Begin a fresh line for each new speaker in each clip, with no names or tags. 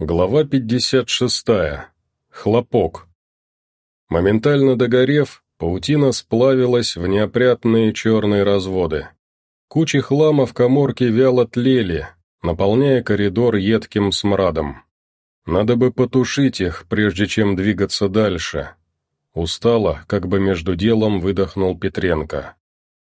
Глава 56. Хлопок. Моментально догорев, паутина сплавилась в неопрятные черные разводы. Кучи хлама в коморке вяло тлели, наполняя коридор едким смрадом. Надо бы потушить их, прежде чем двигаться дальше. Устало, как бы между делом выдохнул Петренко.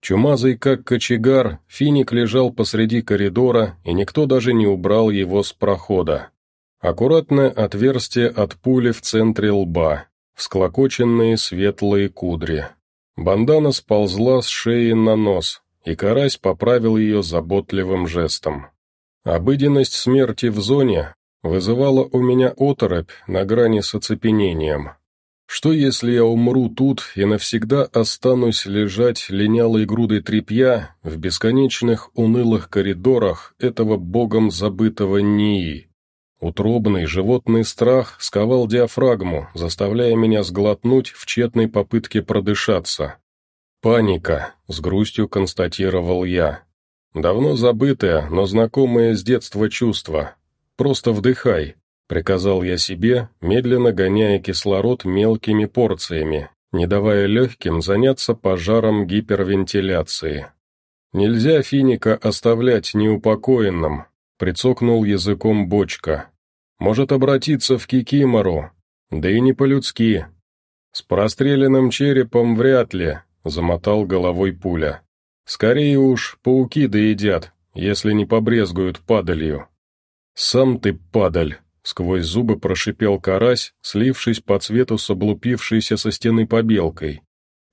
Чумазый как кочегар, финик лежал посреди коридора, и никто даже не убрал его с прохода. Аккуратное отверстие от пули в центре лба, всклокоченные светлые кудри. Бандана сползла с шеи на нос, и карась поправил ее заботливым жестом. Обыденность смерти в зоне вызывала у меня оторопь на грани с оцепенением. Что если я умру тут и навсегда останусь лежать линялой грудой тряпья в бесконечных унылых коридорах этого богом забытого НИИ? Утробный животный страх сковал диафрагму, заставляя меня сглотнуть в тщетной попытке продышаться. «Паника», — с грустью констатировал я. «Давно забытое, но знакомое с детства чувство. Просто вдыхай», — приказал я себе, медленно гоняя кислород мелкими порциями, не давая легким заняться пожаром гипервентиляции. «Нельзя финика оставлять неупокоенным», — прицокнул языком бочка. Может обратиться в Кикимору, да и не по-людски. С простреленным черепом вряд ли, замотал головой пуля. Скорее уж, пауки доедят, если не побрезгуют падалью. Сам ты падаль, сквозь зубы прошипел карась, слившись по цвету с облупившейся со стены побелкой.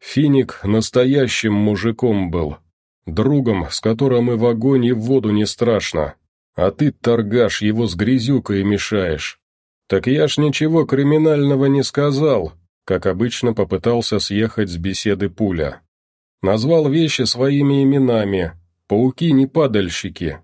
Финик настоящим мужиком был, другом, с которым и в огонь, и в воду не страшно, а ты, торгаш, его с грязюкой мешаешь. Так я ж ничего криминального не сказал, как обычно попытался съехать с беседы пуля. Назвал вещи своими именами, пауки не падальщики.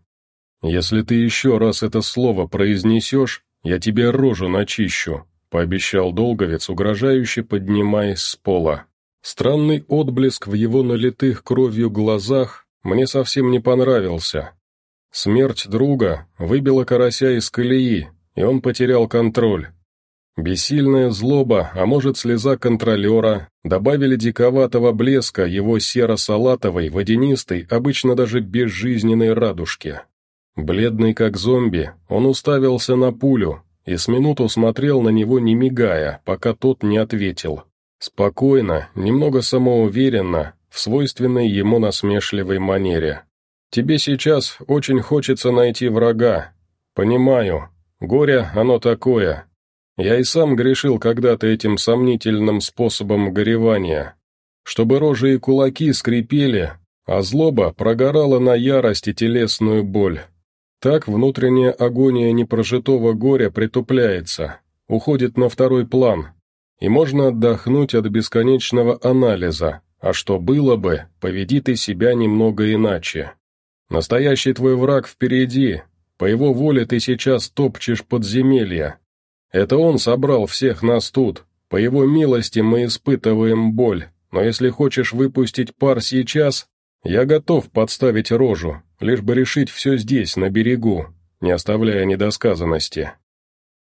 Если ты еще раз это слово произнесешь, я тебе рожу начищу, пообещал долговец, угрожающе поднимаясь с пола. Странный отблеск в его налитых кровью глазах мне совсем не понравился, Смерть друга выбила карася из колеи, и он потерял контроль. Бессильная злоба, а может слеза контролера, добавили диковатого блеска его серо-салатовой, водянистой, обычно даже безжизненной радужке. Бледный как зомби, он уставился на пулю и с минуту смотрел на него не мигая, пока тот не ответил. Спокойно, немного самоуверенно, в свойственной ему насмешливой манере. Тебе сейчас очень хочется найти врага. Понимаю. Горе оно такое. Я и сам грешил когда-то этим сомнительным способом горевания. Чтобы рожи и кулаки скрипели, а злоба прогорала на ярость и телесную боль. Так внутренняя агония непрожитого горя притупляется, уходит на второй план, и можно отдохнуть от бесконечного анализа, а что было бы, поведи ты себя немного иначе. Настоящий твой враг впереди, по его воле ты сейчас топчешь подземелья. Это он собрал всех нас тут, по его милости мы испытываем боль, но если хочешь выпустить пар сейчас, я готов подставить рожу, лишь бы решить все здесь, на берегу, не оставляя недосказанности.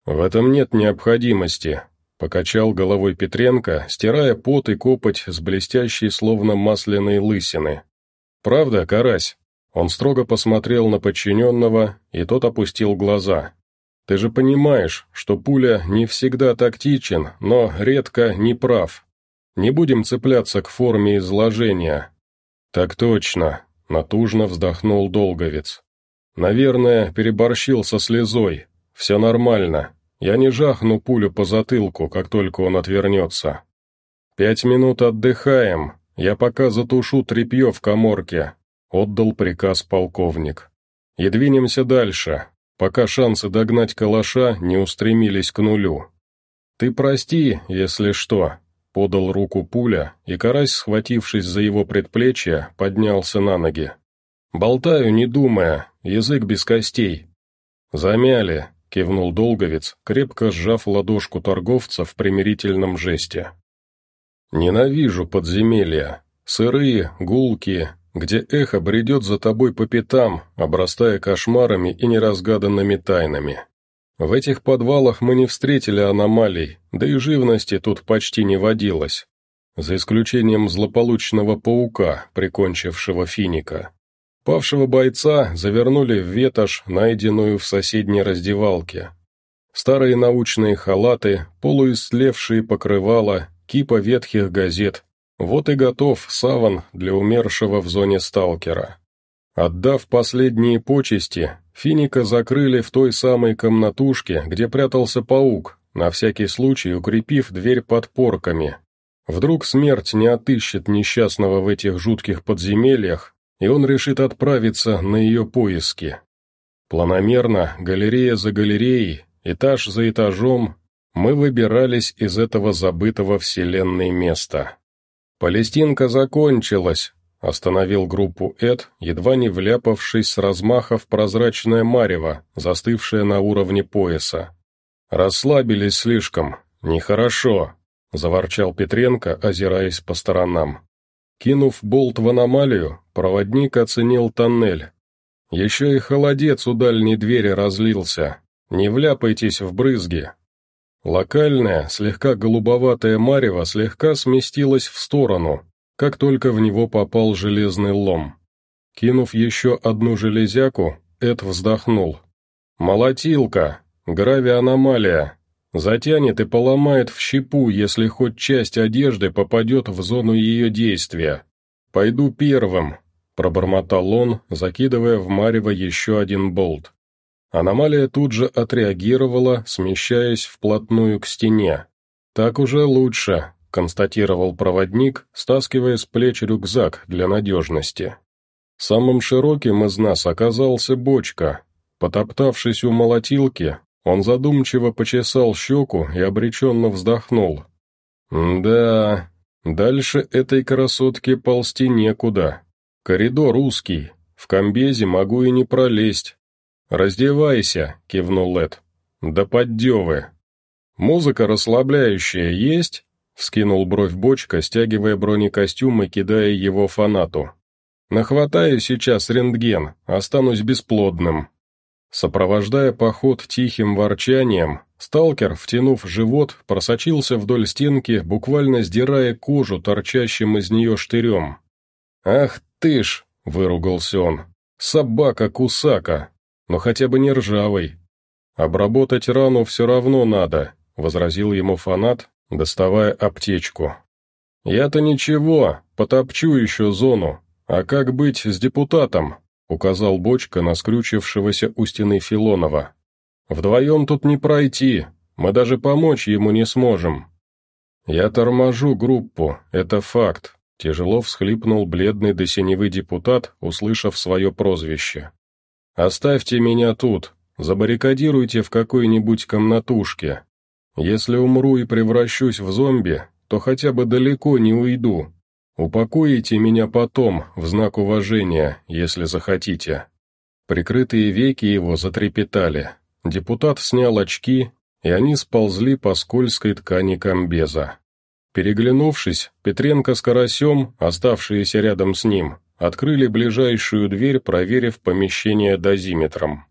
В этом нет необходимости, покачал головой Петренко, стирая пот и копоть с блестящей словно масляной лысины. Правда, карась? Он строго посмотрел на подчиненного, и тот опустил глаза. «Ты же понимаешь, что пуля не всегда тактичен, но редко не прав. Не будем цепляться к форме изложения». «Так точно», — натужно вздохнул Долговец. «Наверное, переборщил со слезой. Все нормально. Я не жахну пулю по затылку, как только он отвернется. Пять минут отдыхаем. Я пока затушу тряпье в коморке, Отдал приказ полковник. «И двинемся дальше, пока шансы догнать калаша не устремились к нулю. Ты прости, если что», — подал руку пуля, и карась, схватившись за его предплечье, поднялся на ноги. «Болтаю, не думая, язык без костей». «Замяли», — кивнул Долговец, крепко сжав ладошку торговца в примирительном жесте. «Ненавижу подземелья. Сырые, гулкие, где эхо бредет за тобой по пятам, обрастая кошмарами и неразгаданными тайнами. В этих подвалах мы не встретили аномалий, да и живности тут почти не водилось, за исключением злополучного паука, прикончившего финика. Павшего бойца завернули в ветошь, найденную в соседней раздевалке. Старые научные халаты, полуистлевшие покрывала, кипа ветхих газет. Вот и готов саван для умершего в зоне сталкера. Отдав последние почести, Финика закрыли в той самой комнатушке, где прятался паук, на всякий случай укрепив дверь подпорками. Вдруг смерть не отыщет несчастного в этих жутких подземельях, и он решит отправиться на ее поиски. Планомерно, галерея за галереей, этаж за этажом, мы выбирались из этого забытого вселенной места. Палестинка закончилась, остановил группу Эд, едва не вляпавшись с размаха в прозрачное марево, застывшее на уровне пояса. «Расслабились слишком, нехорошо», — заворчал Петренко, озираясь по сторонам. Кинув болт в аномалию, проводник оценил тоннель. Еще и холодец у дальней двери разлился. Не вляпайтесь в брызги. Локальное, слегка голубоватое марево слегка сместилось в сторону, как только в него попал железный лом. Кинув еще одну железяку, Эд вздохнул. «Молотилка! Гравианомалия! Затянет и поломает в щепу, если хоть часть одежды попадет в зону ее действия. Пойду первым», — пробормотал он, закидывая в марево еще один болт. Аномалия тут же отреагировала, смещаясь вплотную к стене. «Так уже лучше», — констатировал проводник, стаскивая с плеч рюкзак для надежности. Самым широким из нас оказался бочка. Потоптавшись у молотилки, он задумчиво почесал щеку и обреченно вздохнул. «Да, дальше этой красотке ползти некуда. Коридор узкий, в комбезе могу и не пролезть». «Раздевайся», — кивнул Лед. «Да поддевы». «Музыка расслабляющая есть?» — вскинул бровь бочка, стягивая бронекостюм и кидая его фанату. «Нахватаю сейчас рентген, останусь бесплодным». Сопровождая поход тихим ворчанием, сталкер, втянув живот, просочился вдоль стенки, буквально сдирая кожу торчащим из нее штырем. «Ах ты ж!» — выругался он. «Собака-кусака! Но хотя бы не ржавый. Обработать рану все равно надо», — возразил ему фанат, доставая аптечку. «Я-то ничего, потопчу еще зону. А как быть с депутатом?» указал бочка на скрючившегося у стены Филонова. «Вдвоем тут не пройти, мы даже помочь ему не сможем». «Я торможу группу, это факт», — тяжело всхлипнул бледный до синевы депутат, услышав свое прозвище. «Оставьте меня тут, забаррикадируйте в какой-нибудь комнатушке. Если умру и превращусь в зомби, то хотя бы далеко не уйду, Упокоите меня потом, в знак уважения, если захотите». Прикрытые веки его затрепетали. Депутат снял очки, и они сползли по скользкой ткани комбеза. Переглянувшись, Петренко с Карасем, оставшиеся рядом с ним, открыли ближайшую дверь, проверив помещение дозиметром.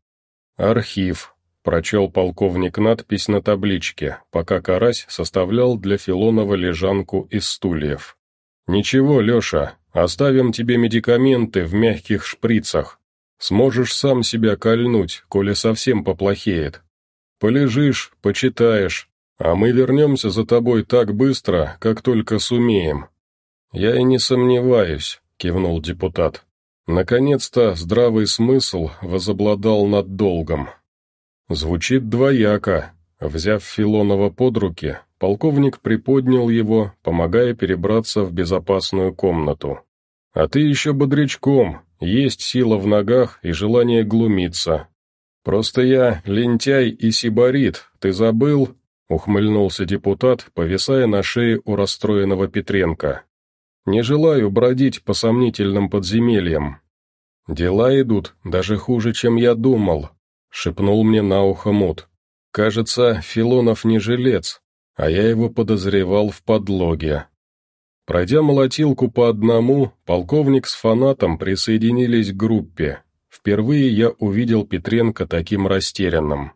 «Архив», — прочел полковник надпись на табличке, пока Карась составлял для Филонова лежанку из стульев. «Ничего, Леша, оставим тебе медикаменты в мягких шприцах. Сможешь сам себя кольнуть, коли совсем поплохеет. Полежишь, почитаешь, а мы вернемся за тобой так быстро, как только сумеем». «Я и не сомневаюсь», — кивнул депутат. Наконец-то здравый смысл возобладал над долгом. Звучит двояко. Взяв Филонова под руки, Полковник приподнял его, помогая перебраться в безопасную комнату. «А ты еще бодрячком, есть сила в ногах и желание глумиться. Просто я лентяй и сибарит, ты забыл?» — ухмыльнулся депутат, повисая на шее у расстроенного Петренко. «Не желаю бродить по сомнительным подземельям. Дела идут даже хуже, чем я думал», — шепнул мне на ухо Мут. «Кажется, Филонов не жилец, а я его подозревал в подлоге. Пройдя молотилку по одному, полковник с фанатом присоединились к группе. Впервые я увидел Петренко таким растерянным.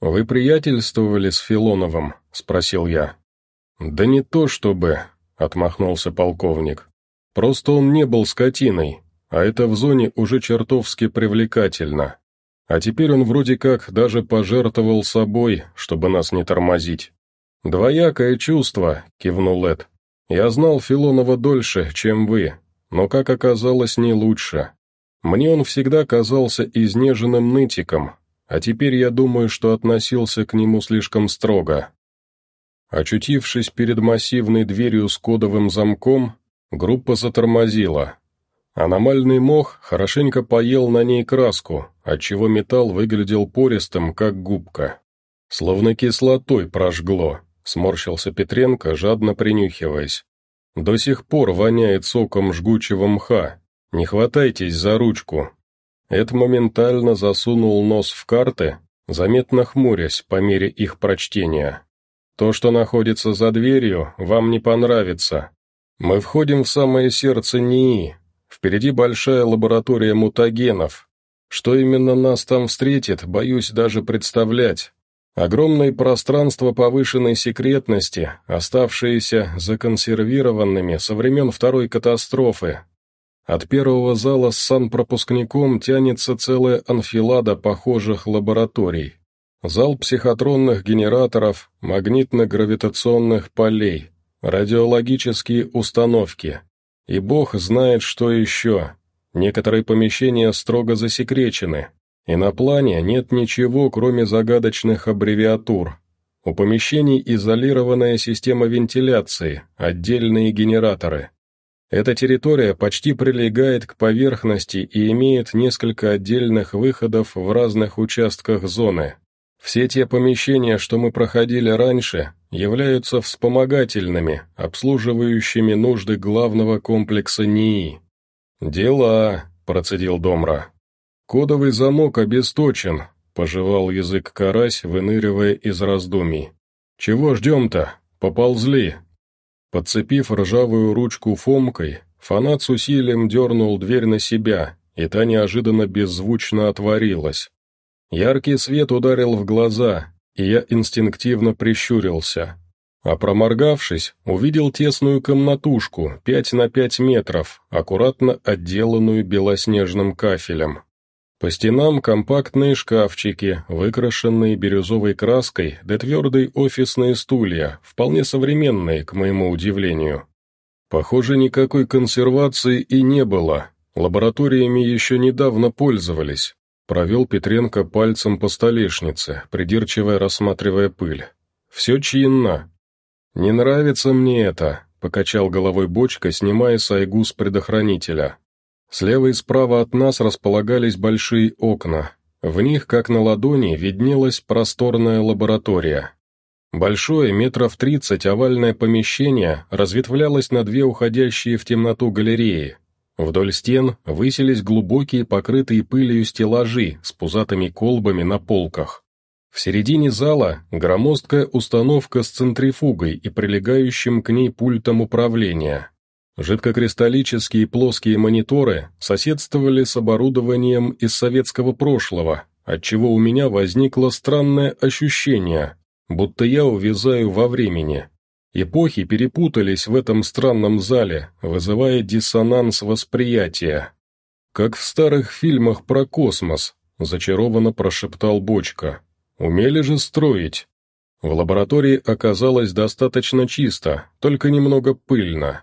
«Вы приятельствовали с Филоновым?» — спросил я. «Да не то чтобы», — отмахнулся полковник. «Просто он не был скотиной, а это в зоне уже чертовски привлекательно. А теперь он вроде как даже пожертвовал собой, чтобы нас не тормозить». «Двоякое чувство», — кивнул Эд. «Я знал Филонова дольше, чем вы, но, как оказалось, не лучше. Мне он всегда казался изнеженным нытиком, а теперь я думаю, что относился к нему слишком строго». Очутившись перед массивной дверью с кодовым замком, группа затормозила. Аномальный мох хорошенько поел на ней краску, отчего металл выглядел пористым, как губка. Словно кислотой прожгло, сморщился Петренко, жадно принюхиваясь. До сих пор воняет соком жгучего мха. Не хватайтесь за ручку. Эд моментально засунул нос в карты, заметно хмурясь по мере их прочтения. То, что находится за дверью, вам не понравится. Мы входим в самое сердце НИИ. Впереди большая лаборатория мутагенов. Что именно нас там встретит, боюсь даже представлять. Огромные пространства повышенной секретности, оставшиеся законсервированными со времен второй катастрофы. От первого зала с санпропускником тянется целая анфилада похожих лабораторий. Зал психотронных генераторов, магнитно-гравитационных полей, радиологические установки. И бог знает, что еще. Некоторые помещения строго засекречены, и на плане нет ничего, кроме загадочных аббревиатур. У помещений изолированная система вентиляции, отдельные генераторы. Эта территория почти прилегает к поверхности и имеет несколько отдельных выходов в разных участках зоны. Все те помещения, что мы проходили раньше, являются вспомогательными, обслуживающими нужды главного комплекса НИИ. «Дела», — процедил Домра. «Кодовый замок обесточен», — пожевал язык карась, выныривая из раздумий. «Чего ждем-то? Поползли». Подцепив ржавую ручку фомкой, фанат с усилием дернул дверь на себя, и та неожиданно беззвучно отворилась. Яркий свет ударил в глаза, и я инстинктивно прищурился. А проморгавшись, увидел тесную комнатушку, пять на пять метров, аккуратно отделанную белоснежным кафелем. По стенам компактные шкафчики, выкрашенные бирюзовой краской, да твердые офисные стулья, вполне современные, к моему удивлению. Похоже, никакой консервации и не было, лабораториями еще недавно пользовались. Провел Петренко пальцем по столешнице, придирчиво рассматривая пыль. «Все чинно». «Не нравится мне это», — покачал головой бочка, снимая сайгу с предохранителя. Слева и справа от нас располагались большие окна. В них, как на ладони, виднелась просторная лаборатория. Большое, метров тридцать, овальное помещение разветвлялось на две уходящие в темноту галереи, Вдоль стен высились глубокие покрытые пылью стеллажи с пузатыми колбами на полках. В середине зала громоздкая установка с центрифугой и прилегающим к ней пультом управления. Жидкокристаллические плоские мониторы соседствовали с оборудованием из советского прошлого, отчего у меня возникло странное ощущение, будто я увязаю во времени. Эпохи перепутались в этом странном зале, вызывая диссонанс восприятия. «Как в старых фильмах про космос», — зачарованно прошептал Бочка. «Умели же строить». В лаборатории оказалось достаточно чисто, только немного пыльно.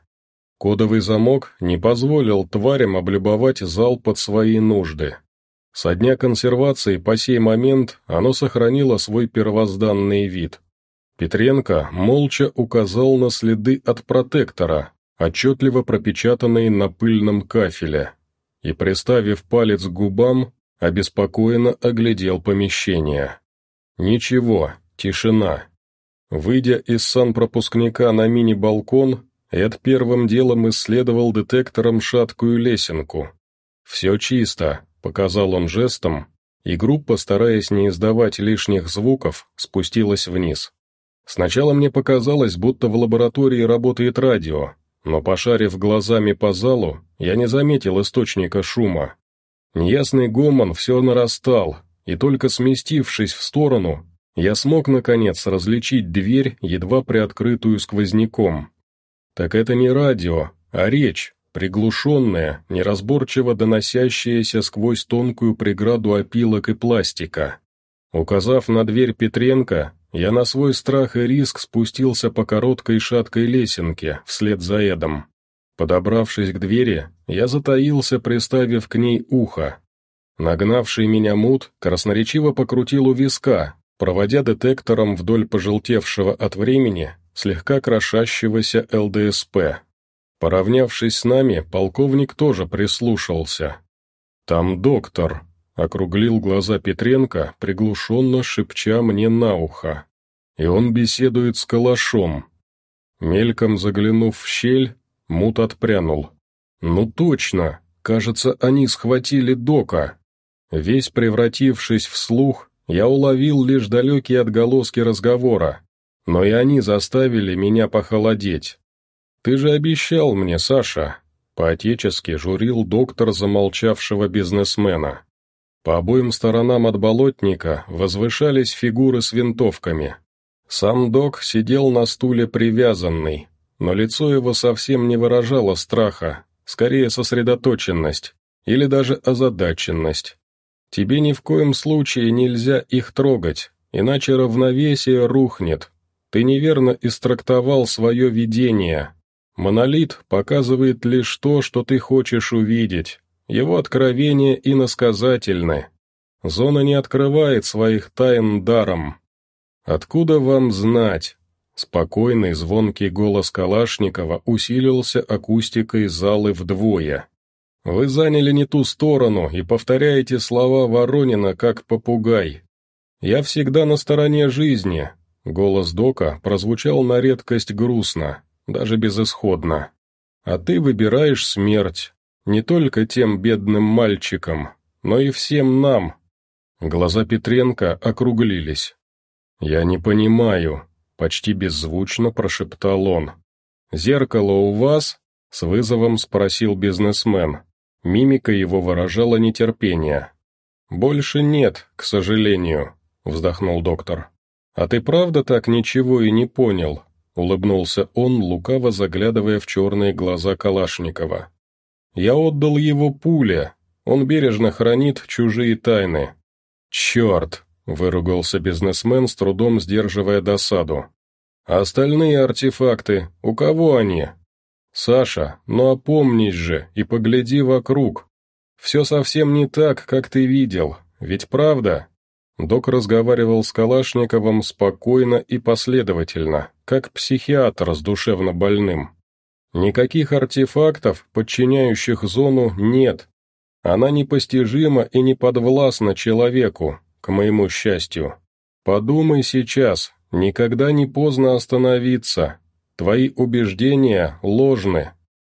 Кодовый замок не позволил тварям облюбовать зал под свои нужды. Со дня консервации по сей момент оно сохранило свой первозданный вид — Петренко молча указал на следы от протектора, отчетливо пропечатанные на пыльном кафеле, и, приставив палец к губам, обеспокоенно оглядел помещение. Ничего, тишина. Выйдя из санпропускника на мини-балкон, Эд первым делом исследовал детектором шаткую лесенку. «Все чисто», — показал он жестом, и группа, стараясь не издавать лишних звуков, спустилась вниз. Сначала мне показалось, будто в лаборатории работает радио, но, пошарив глазами по залу, я не заметил источника шума. Неясный гомон все нарастал, и только сместившись в сторону, я смог, наконец, различить дверь, едва приоткрытую сквозняком. Так это не радио, а речь, приглушенная, неразборчиво доносящаяся сквозь тонкую преграду опилок и пластика. Указав на дверь Петренко, я на свой страх и риск спустился по короткой шаткой лесенке вслед за Эдом. Подобравшись к двери, я затаился, приставив к ней ухо. Нагнавший меня мут красноречиво покрутил у виска, проводя детектором вдоль пожелтевшего от времени, слегка крошащегося ЛДСП. Поравнявшись с нами, полковник тоже прислушался. «Там доктор», — округлил глаза Петренко, приглушенно шепча мне на ухо. «И он беседует с калашом». Мельком заглянув в щель, Мут отпрянул. «Ну точно! Кажется, они схватили Дока!» Весь превратившись в слух, я уловил лишь далекие отголоски разговора, но и они заставили меня похолодеть. «Ты же обещал мне, Саша!» По-отечески журил доктор замолчавшего бизнесмена. По обоим сторонам от болотника возвышались фигуры с винтовками. Сам док сидел на стуле привязанный, но лицо его совсем не выражало страха, скорее сосредоточенность или даже озадаченность. Тебе ни в коем случае нельзя их трогать, иначе равновесие рухнет. Ты неверно истрактовал свое видение. Монолит показывает лишь то, что ты хочешь увидеть. Его откровения иносказательны. Зона не открывает своих тайн даром. Откуда вам знать? Спокойный, звонкий голос Калашникова усилился акустикой залы вдвое. Вы заняли не ту сторону и повторяете слова Воронина как попугай. Я всегда на стороне жизни. Голос Дока прозвучал на редкость грустно, даже безысходно. А ты выбираешь смерть. Не только тем бедным мальчикам, но и всем нам. Глаза Петренко округлились. «Я не понимаю», — почти беззвучно прошептал он. «Зеркало у вас?» — с вызовом спросил бизнесмен. Мимика его выражала нетерпение. «Больше нет, к сожалению», — вздохнул доктор. «А ты правда так ничего и не понял?» — улыбнулся он, лукаво заглядывая в черные глаза Калашникова. «Я отдал его пуле. Он бережно хранит чужие тайны». «Черт!» — выругался бизнесмен, с трудом сдерживая досаду. «А остальные артефакты, у кого они?» «Саша, ну опомнись же и погляди вокруг. Все совсем не так, как ты видел, ведь правда?» Док разговаривал с Калашниковым спокойно и последовательно, как психиатр с душевно больным. «Никаких артефактов, подчиняющих зону, нет. Она непостижима и не подвластна человеку, к моему счастью. Подумай сейчас, никогда не поздно остановиться, Твои убеждения ложны.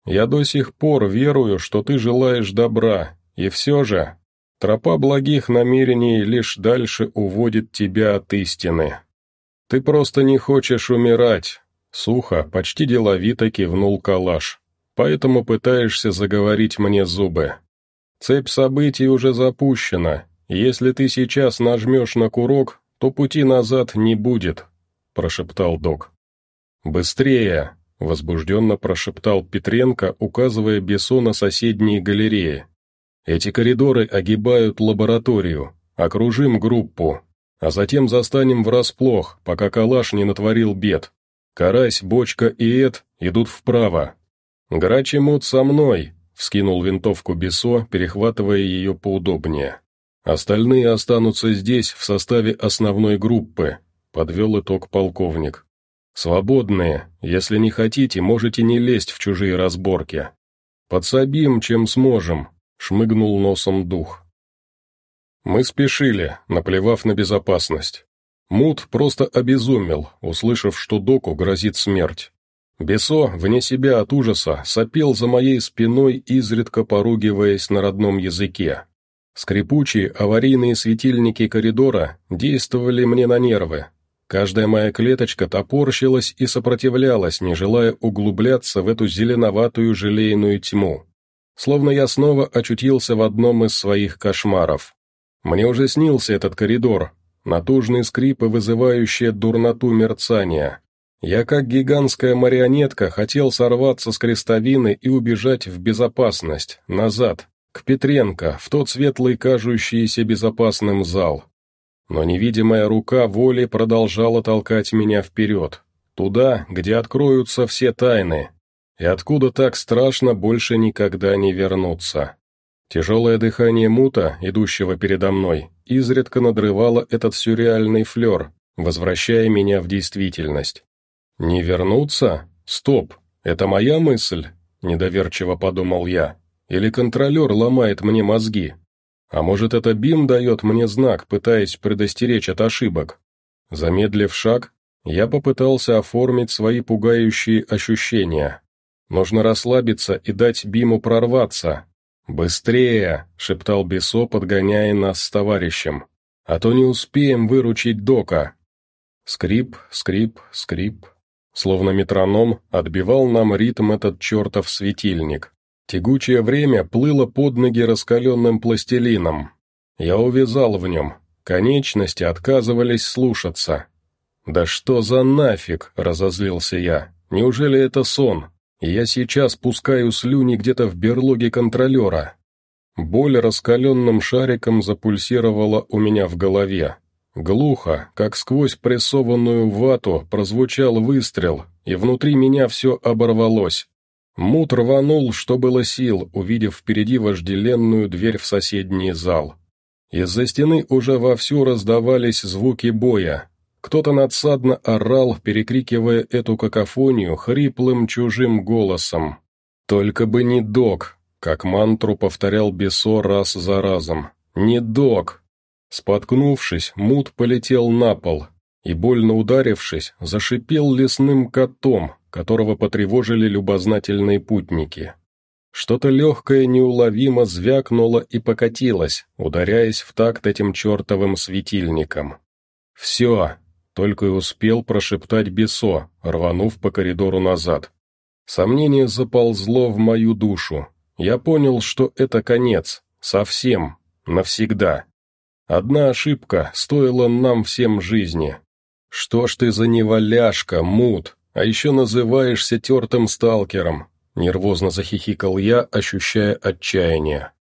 Я до сих пор верую, что ты желаешь добра, и все же, тропа благих намерений лишь дальше уводит тебя от истины. Ты просто не хочешь умирать, сухо, почти деловито кивнул Калаш, поэтому пытаешься заговорить мне зубы. Цепь событий уже запущена, если ты сейчас нажмешь на курок, то пути назад не будет», — прошептал док. «Быстрее!» — возбужденно прошептал Петренко, указывая Бесо на соседние галереи. «Эти коридоры огибают лабораторию. Окружим группу, а затем застанем врасплох, пока калаш не натворил бед. Карась, Бочка и Эд идут вправо. Грач мут со мной!» — вскинул винтовку Бесо, перехватывая ее поудобнее. «Остальные останутся здесь в составе основной группы», — подвел итог полковник. «Свободные. Если не хотите, можете не лезть в чужие разборки. Подсобим, чем сможем», — шмыгнул носом дух. Мы спешили, наплевав на безопасность. Мут просто обезумел, услышав, что доку грозит смерть. Бесо, вне себя от ужаса, сопел за моей спиной, изредка поругиваясь на родном языке. Скрипучие аварийные светильники коридора действовали мне на нервы, Каждая моя клеточка топорщилась и сопротивлялась, не желая углубляться в эту зеленоватую желейную тьму. Словно я снова очутился в одном из своих кошмаров. Мне уже снился этот коридор. Натужный скрип и вызывающее дурноту мерцание. Я, как гигантская марионетка, хотел сорваться с крестовины и убежать в безопасность, назад, к Петренко, в тот светлый, кажущийся безопасным зал. Но невидимая рука воли продолжала толкать меня вперед, туда, где откроются все тайны, и откуда так страшно больше никогда не вернуться. Тяжелое дыхание мута, идущего передо мной, изредка надрывало этот сюрреальный флер, возвращая меня в действительность. «Не вернуться? Стоп, это моя мысль?» — недоверчиво подумал я. «Или контролер ломает мне мозги? А может, это БИМ дает мне знак, пытаясь предостеречь от ошибок?» Замедлив шаг, я попытался оформить свои пугающие ощущения. Нужно расслабиться и дать Биму прорваться. «Быстрее!» — шептал Бесо, подгоняя нас с товарищем. «А то не успеем выручить Дока!» Скрип, скрип, скрип. Словно метроном отбивал нам ритм этот чертов светильник. Тягучее время плыло под ноги раскаленным пластилином. Я увязал в нем, конечности отказывались слушаться. «Да что за нафиг?» — разозлился я. «Неужели это сон? Я сейчас пускаю слюни где-то в берлоге контролера». Боль раскаленным шариком запульсировала у меня в голове. Глухо, как сквозь прессованную вату, прозвучал выстрел, и внутри меня все оборвалось. Мут рванул, что было сил, увидев впереди вожделенную дверь в соседний зал. Из-за стены уже вовсю раздавались звуки боя. Кто-то надсадно орал, перекрикивая эту какофонию хриплым чужим голосом. «Только бы не док!» — как мантру повторял Бесо раз за разом. «Не док!» Споткнувшись, мут полетел на пол и, больно ударившись, зашипел лесным котом, которого потревожили любознательные путники. Что-то легкое неуловимо звякнуло и покатилось, ударяясь в такт этим чертовым светильником. «Все!» — только и успел прошептать Бесо, рванув по коридору назад. Сомнение заползло в мою душу. Я понял, что это конец. Совсем. Навсегда. Одна ошибка стоила нам всем жизни. Что ж ты за неваляшка, мут, а еще называешься тертым сталкером?» Нервозно захихикал я, ощущая отчаяние.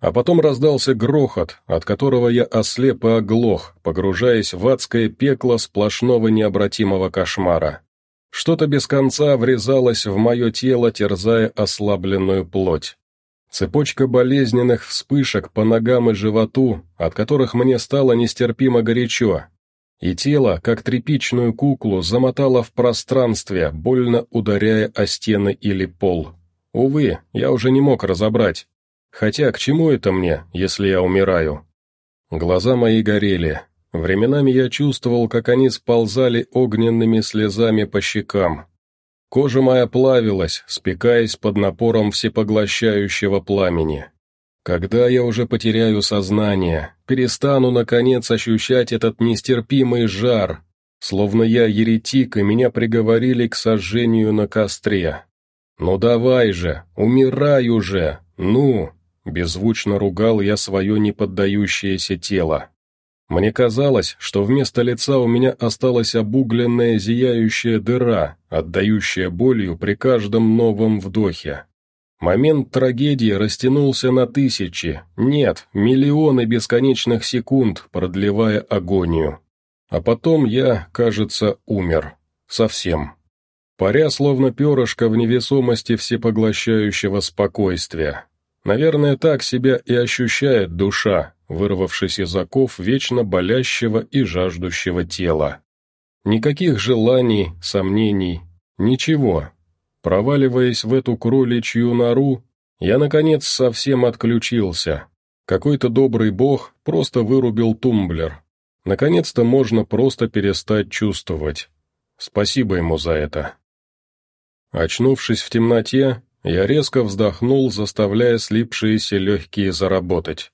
А потом раздался грохот, от которого я ослеп и оглох, погружаясь в адское пекло сплошного необратимого кошмара. Что-то без конца врезалось в мое тело, терзая ослабленную плоть. Цепочка болезненных вспышек по ногам и животу, от которых мне стало нестерпимо горячо. И тело, как тряпичную куклу, замотало в пространстве, больно ударяя о стены или пол. Увы, я уже не мог разобрать. Хотя к чему это мне, если я умираю? Глаза мои горели. Временами я чувствовал, как они сползали огненными слезами по щекам, Кожа моя плавилась, спекаясь под напором всепоглощающего пламени. Когда я уже потеряю сознание, перестану, наконец, ощущать этот нестерпимый жар, словно я еретик, и меня приговорили к сожжению на костре. «Ну давай же, умирай уже, ну!» Беззвучно ругал я свое неподдающееся тело. Мне казалось, что вместо лица у меня осталась обугленная зияющая дыра, отдающая болью при каждом новом вдохе. Момент трагедии растянулся на тысячи, нет, миллионы бесконечных секунд, продлевая агонию. А потом я, кажется, умер. Совсем. Паря словно перышко в невесомости всепоглощающего спокойствия. Наверное, так себя и ощущает душа, вырвавшись из оков вечно болящего и жаждущего тела. Никаких желаний, сомнений, ничего. Проваливаясь в эту кроличью нору, я, наконец, совсем отключился. Какой-то добрый бог просто вырубил тумблер. Наконец-то можно просто перестать чувствовать. Спасибо ему за это. Очнувшись в темноте, я резко вздохнул, заставляя слипшиеся легкие заработать.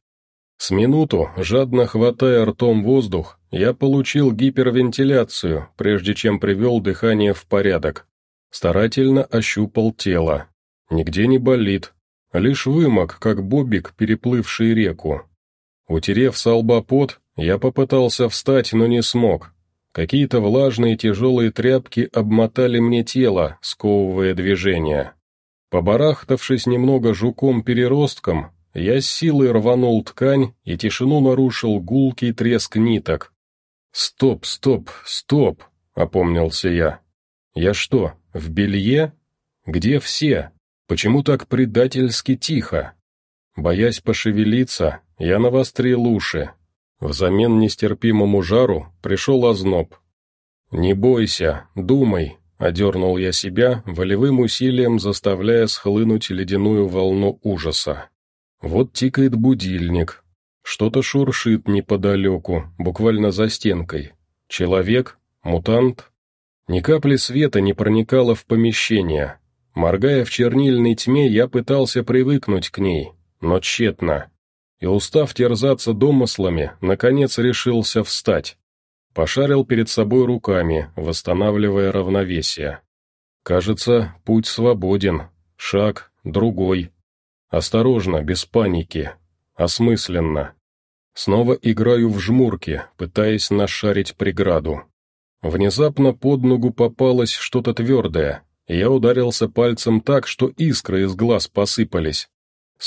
С минуту, жадно хватая ртом воздух, я получил гипервентиляцию, прежде чем привел дыхание в порядок. Старательно ощупал тело. Нигде не болит. Лишь вымок, как бобик, переплывший реку. Утерев с пот, Я попытался встать, но не смог. Какие-то влажные тяжелые тряпки обмотали мне тело, сковывая движение. Побарахтавшись немного жуком-переростком, я с силой рванул ткань, и тишину нарушил гулкий треск ниток. «Стоп, стоп, стоп!» — опомнился я. «Я что, в белье? Где все? Почему так предательски тихо?» Боясь пошевелиться, я навострил уши. Взамен нестерпимому жару пришел озноб. «Не бойся, думай», — одернул я себя, волевым усилием заставляя схлынуть ледяную волну ужаса. Вот тикает будильник. Что-то шуршит неподалеку, буквально за стенкой. Человек? Мутант? Ни капли света не проникало в помещение. Моргая в чернильной тьме, я пытался привыкнуть к ней, но тщетно. И устав терзаться домыслами, наконец решился встать. Пошарил перед собой руками, восстанавливая равновесие. Кажется, путь свободен. Шаг, другой. Осторожно, без паники. Осмысленно. Снова играю в жмурки, пытаясь нашарить преграду. Внезапно под ногу попалось что-то твердое, я ударился пальцем так, что искры из глаз посыпались.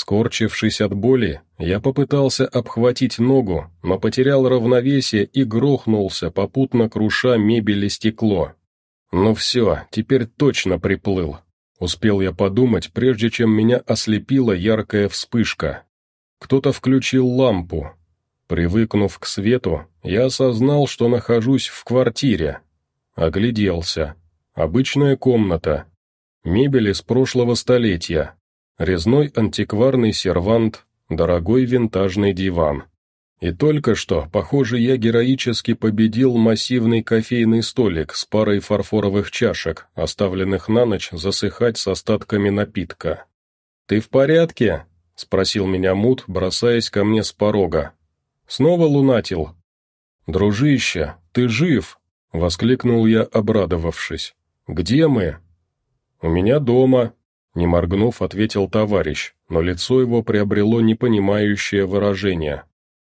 Скорчившись от боли, я попытался обхватить ногу, но потерял равновесие и грохнулся, попутно круша мебель и стекло. Ну все, теперь точно приплыл. Успел я подумать, прежде чем меня ослепила яркая вспышка. Кто-то включил лампу. Привыкнув к свету, я осознал, что нахожусь в квартире. Огляделся. Обычная комната. Мебель из прошлого столетия. Резной антикварный сервант, дорогой винтажный диван. И только что, похоже, я героически победил массивный кофейный столик с парой фарфоровых чашек, оставленных на ночь засыхать с остатками напитка. «Ты в порядке?» — спросил меня Мут, бросаясь ко мне с порога. «Снова лунатил?» «Дружище, ты жив!» — воскликнул я, обрадовавшись. «Где мы?» «У меня дома», — не моргнув, ответил товарищ, но лицо его приобрело непонимающее выражение.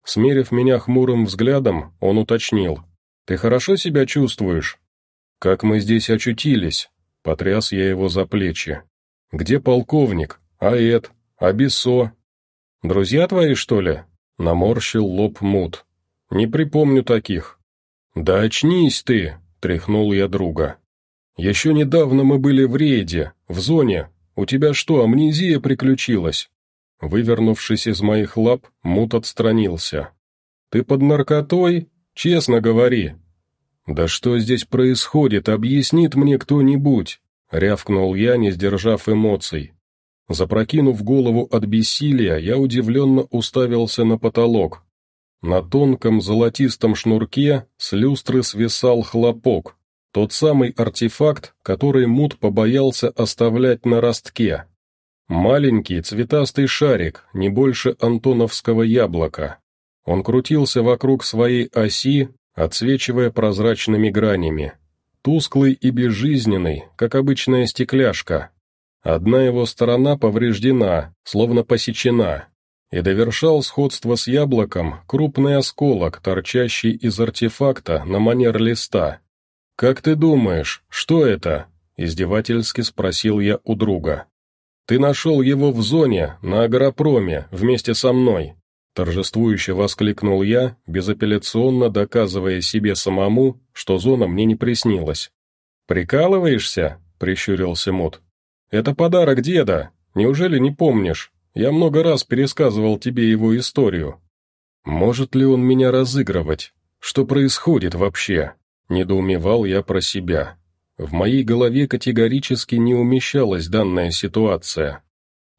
Смерив меня хмурым взглядом, он уточнил. «Ты хорошо себя чувствуешь?» «Как мы здесь очутились?» Потряс я его за плечи. «Где полковник? А Эд? А Бессо?» «Друзья твои, что ли?» Наморщил лоб мут. «Не припомню таких». «Да очнись ты!» — тряхнул я друга. «Еще недавно мы были в рейде, в зоне. У тебя что, амнезия приключилась?» Вывернувшись из моих лап, Мут отстранился. «Ты под наркотой? Честно говори». «Да что здесь происходит, объяснит мне кто-нибудь», — рявкнул я, не сдержав эмоций. Запрокинув голову от бессилия, я удивленно уставился на потолок. На тонком золотистом шнурке с люстры свисал хлопок, тот самый артефакт, который Мут побоялся оставлять на ростке. Маленький цветастый шарик, не больше антоновского яблока. Он крутился вокруг своей оси, отсвечивая прозрачными гранями. Тусклый и безжизненный, как обычная стекляшка. Одна его сторона повреждена, словно посечена, и довершал сходство с яблоком крупный осколок, торчащий из артефакта на манер листа. «Как ты думаешь, что это?» – издевательски спросил я у друга. «Ты нашел его в зоне, на агропроме, вместе со мной!» Торжествующе воскликнул я, безапелляционно доказывая себе самому, что зона мне не приснилась. «Прикалываешься?» — прищурился Мут. «Это подарок деда. Неужели не помнишь? Я много раз пересказывал тебе его историю». «Может ли он меня разыгрывать? Что происходит вообще?» — недоумевал я про себя. В моей голове категорически не умещалась данная ситуация.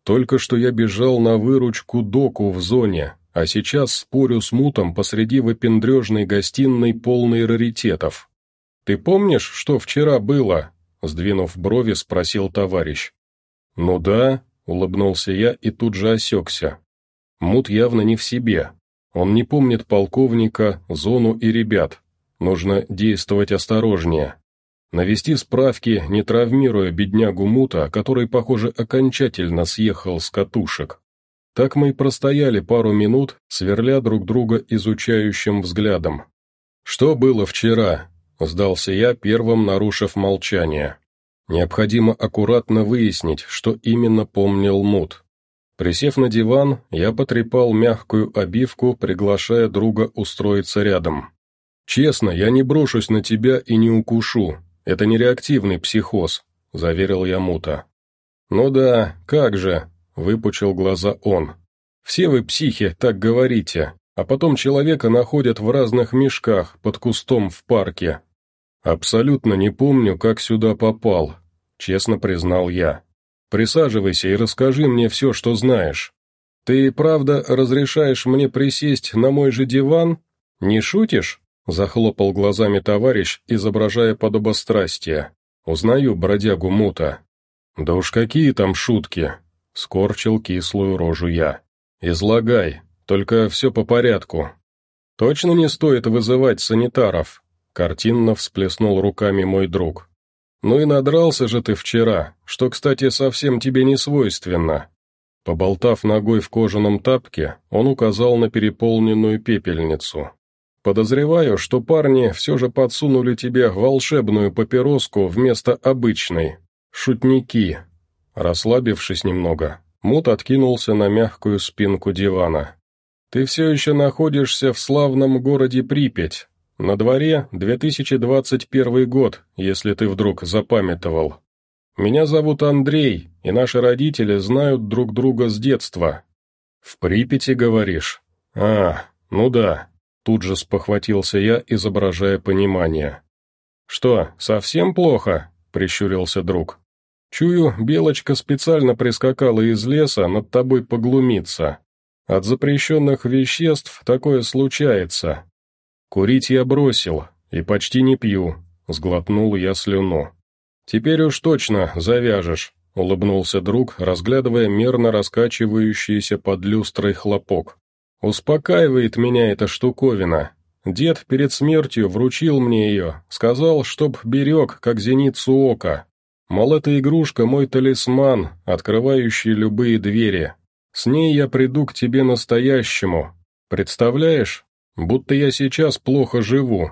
Только что я бежал на выручку доку в зоне, а сейчас спорю с мутом посреди выпендрежной гостиной полной раритетов. «Ты помнишь, что вчера было?» Сдвинув брови, спросил товарищ. «Ну да», — улыбнулся я и тут же осекся. Мут явно не в себе. Он не помнит полковника, зону и ребят. Нужно действовать осторожнее. Навести справки, не травмируя беднягу Мута, который, похоже, окончательно съехал с катушек. Так мы и простояли пару минут, сверля друг друга изучающим взглядом. «Что было вчера?» — сдался я, первым нарушив молчание. Необходимо аккуратно выяснить, что именно помнил Мут. Присев на диван, я потрепал мягкую обивку, приглашая друга устроиться рядом. «Честно, я не брошусь на тебя и не укушу. Это не реактивный психоз», — заверил я Мута. «Ну да, как же», — выпучил глаза он. «Все вы психи, так говорите, а потом человека находят в разных мешках под кустом в парке». «Абсолютно не помню, как сюда попал», — честно признал я. «Присаживайся и расскажи мне все, что знаешь. Ты правда разрешаешь мне присесть на мой же диван? Не шутишь?» — захлопал глазами товарищ, изображая подобострастие. «Узнаю бродягу Мута». «Да уж какие там шутки!» — скорчил кислую рожу я. «Излагай, только все по порядку». «Точно не стоит вызывать санитаров?» — картинно всплеснул руками мой друг. «Ну и надрался же ты вчера, что, кстати, совсем тебе не свойственно». Поболтав ногой в кожаном тапке, он указал на переполненную пепельницу. Подозреваю, что парни все же подсунули тебе волшебную папироску вместо обычной. Шутники. Расслабившись немного, Мут откинулся на мягкую спинку дивана. Ты все еще находишься в славном городе Припять. На дворе 2021 год, если ты вдруг запамятовал. Меня зовут Андрей, и наши родители знают друг друга с детства. В Припяти, говоришь? А, ну да, Тут же спохватился я, изображая понимание. «Что, совсем плохо?» — прищурился друг. «Чую, Белочка специально прискакала из леса над тобой поглумиться. От запрещенных веществ такое случается. Курить я бросил и почти не пью», — сглотнул я слюну. «Теперь уж точно завяжешь», — улыбнулся друг, разглядывая мерно раскачивающийся под люстрой хлопок. Успокаивает меня эта штуковина. Дед перед смертью вручил мне ее, сказал, чтоб берег, как зеницу ока. Мол, эта игрушка мой талисман, открывающий любые двери. С ней я приду к тебе настоящему. Представляешь? Будто я сейчас плохо живу.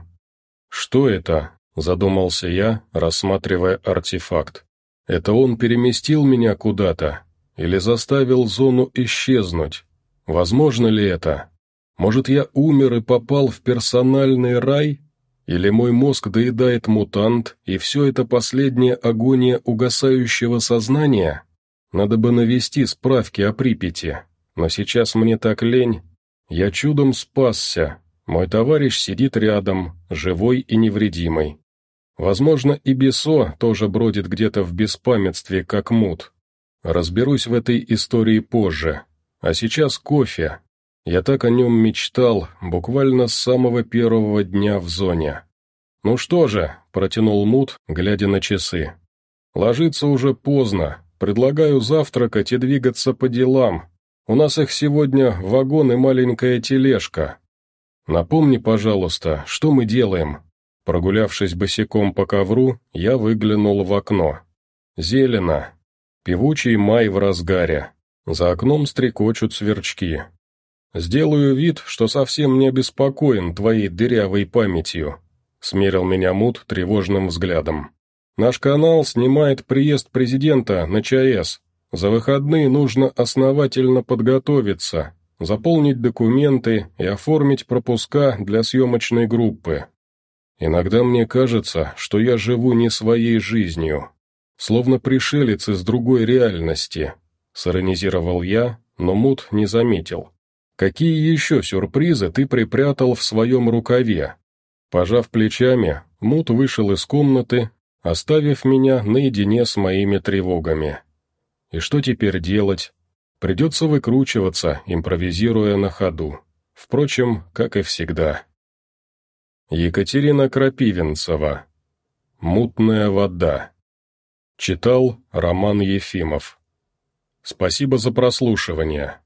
Что это? Задумался я, рассматривая артефакт. Это он переместил меня куда-то? Или заставил зону исчезнуть? Возможно ли это? Может, я умер и попал в персональный рай? Или мой мозг доедает мутант, и все это последняя агония угасающего сознания? Надо бы навести справки о Припяти, но сейчас мне так лень. Я чудом спасся, мой товарищ сидит рядом, живой и невредимый. Возможно, и Бесо тоже бродит где-то в беспамятстве, как мут. Разберусь в этой истории позже, а сейчас кофе. Я так о нем мечтал, буквально с самого первого дня в зоне. «Ну что же», — протянул Мут, глядя на часы. «Ложиться уже поздно. Предлагаю завтракать и двигаться по делам. У нас их сегодня вагон и маленькая тележка. Напомни, пожалуйста, что мы делаем?» Прогулявшись босиком по ковру, я выглянул в окно. Зелено. Певучий май в разгаре. За окном стрекочут сверчки. «Сделаю вид, что совсем не обеспокоен твоей дырявой памятью», — смерил меня Мут тревожным взглядом. «Наш канал снимает приезд президента на ЧАЭС. За выходные нужно основательно подготовиться, заполнить документы и оформить пропуска для съемочной группы. Иногда мне кажется, что я живу не своей жизнью, словно пришелец из другой реальности, Сиронизировал я, но Мут не заметил. «Какие еще сюрпризы ты припрятал в своем рукаве?» Пожав плечами, Мут вышел из комнаты, оставив меня наедине с моими тревогами. И что теперь делать? Придется выкручиваться, импровизируя на ходу. Впрочем, как и всегда. Екатерина Крапивинцева. «Мутная вода». Читал Роман Ефимов. Спасибо за прослушивание.